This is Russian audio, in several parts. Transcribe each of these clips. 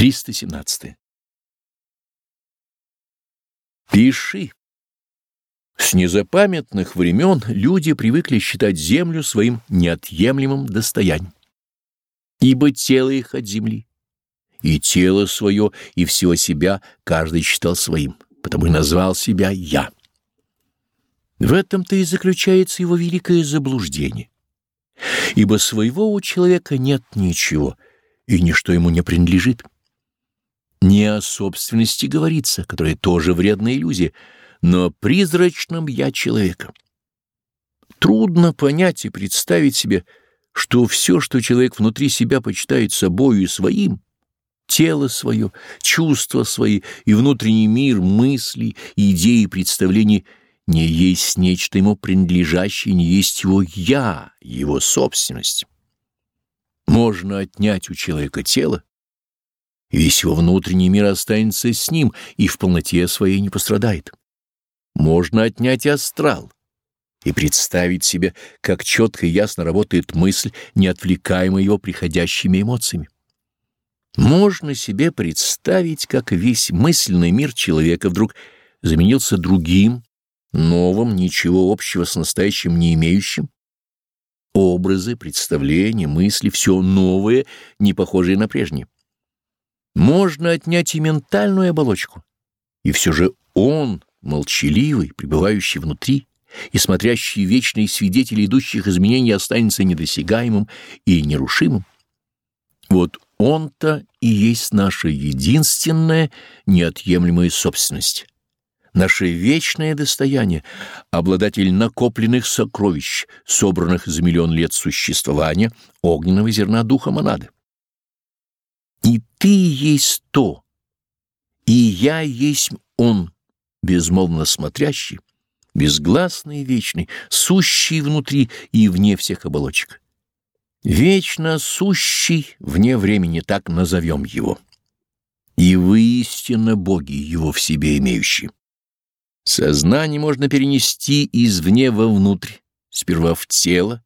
317. Пиши. С незапамятных времен люди привыкли считать землю своим неотъемлемым достоянием. Ибо тело их от земли, и тело свое, и всего себя каждый считал своим, потому и назвал себя «я». В этом-то и заключается его великое заблуждение. Ибо своего у человека нет ничего, и ничто ему не принадлежит. Не о собственности говорится, которая тоже вредная иллюзия, но о призрачном «я» человека. Трудно понять и представить себе, что все, что человек внутри себя почитает собою и своим, тело свое, чувства свои и внутренний мир, мысли, идеи, представления не есть нечто ему принадлежащее, не есть его «я», его собственность. Можно отнять у человека тело, Весь его внутренний мир останется с ним и в полноте своей не пострадает. Можно отнять и астрал и представить себе, как четко и ясно работает мысль, не отвлекаемая его приходящими эмоциями. Можно себе представить, как весь мысленный мир человека вдруг заменился другим, новым, ничего общего с настоящим не имеющим. Образы, представления, мысли — все новое, не похожее на прежнее. Можно отнять и ментальную оболочку, и все же он, молчаливый, пребывающий внутри и смотрящий вечный свидетель идущих изменений, останется недосягаемым и нерушимым. Вот он-то и есть наша единственная неотъемлемая собственность, наше вечное достояние, обладатель накопленных сокровищ, собранных за миллион лет существования огненного зерна духа монады. И ты есть то, и я есть он, безмолвно смотрящий, безгласный и вечный, сущий внутри и вне всех оболочек. Вечно сущий вне времени, так назовем его. И вы истинно боги, его в себе имеющие. Сознание можно перенести извне вовнутрь, сперва в тело,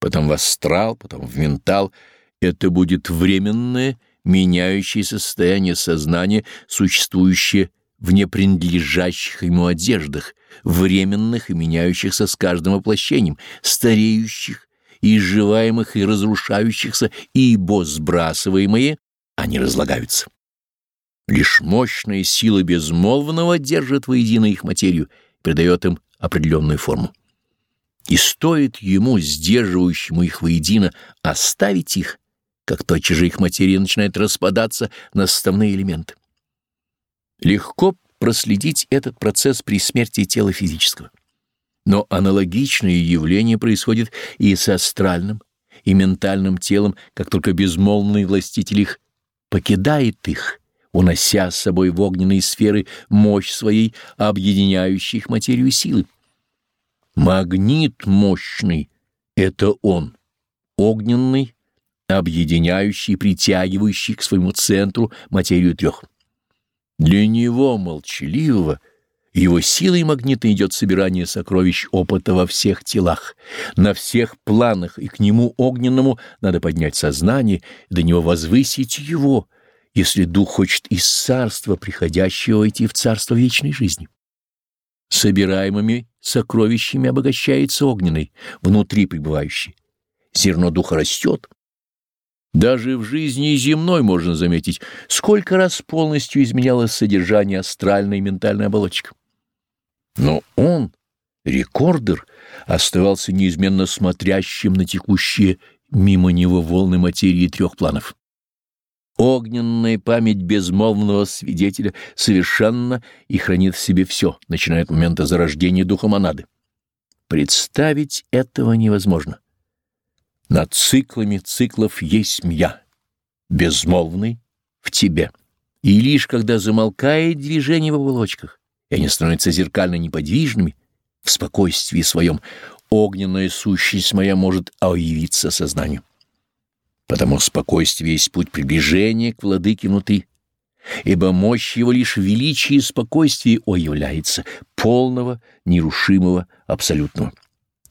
потом в астрал, потом в ментал. Это будет временное меняющее состояние сознания, существующее в непринадлежащих ему одеждах, временных и меняющихся с каждым воплощением, стареющих, изживаемых и разрушающихся, ибо сбрасываемые, они разлагаются. Лишь мощная сила безмолвного держит воедино их материю, придает им определенную форму. И стоит ему, сдерживающему их воедино, оставить их, как тотчас же их материя начинает распадаться на составные элементы. Легко проследить этот процесс при смерти тела физического. Но аналогичное явление происходит и с астральным, и ментальным телом, как только безмолвный властитель их покидает их, унося с собой в огненные сферы мощь своей, объединяющей их материю силы. Магнит мощный — это он, огненный объединяющий, притягивающий к своему центру материю трех. Для него, молчаливого, его силой магнита идет собирание сокровищ опыта во всех телах, на всех планах, и к нему огненному надо поднять сознание, до него возвысить его, если дух хочет из царства приходящего войти в царство вечной жизни. Собираемыми сокровищами обогащается огненный, внутри пребывающий. Зерно духа растет, даже в жизни земной можно заметить, сколько раз полностью изменялось содержание астральной и ментальной оболочки. Но он, рекордер, оставался неизменно смотрящим на текущие мимо него волны материи трех планов. Огненная память безмолвного свидетеля совершенно и хранит в себе все, начиная от момента зарождения духа монады. Представить этого невозможно. Над циклами циклов есть я, безмолвный в тебе. И лишь когда замолкает движение в оболочках, и они становятся зеркально неподвижными, в спокойствии своем, огненная сущность моя может оявиться сознанию. Потому спокойствие есть путь приближения к владыке внутри, ибо мощь его лишь в величии и спокойствии оявляется, полного, нерушимого, абсолютного.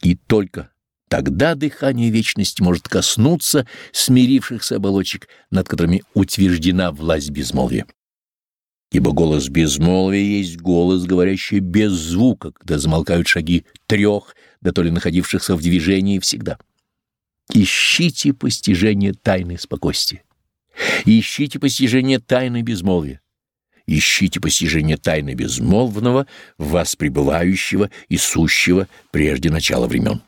И только Тогда дыхание вечности может коснуться смирившихся оболочек, над которыми утверждена власть безмолвия. Ибо голос безмолвия есть голос, говорящий без звука, когда замолкают шаги трех, да то ли находившихся в движении всегда. Ищите постижение тайны спокойствия. Ищите постижение тайны безмолвия. Ищите постижение тайны безмолвного, вас пребывающего и сущего прежде начала времен.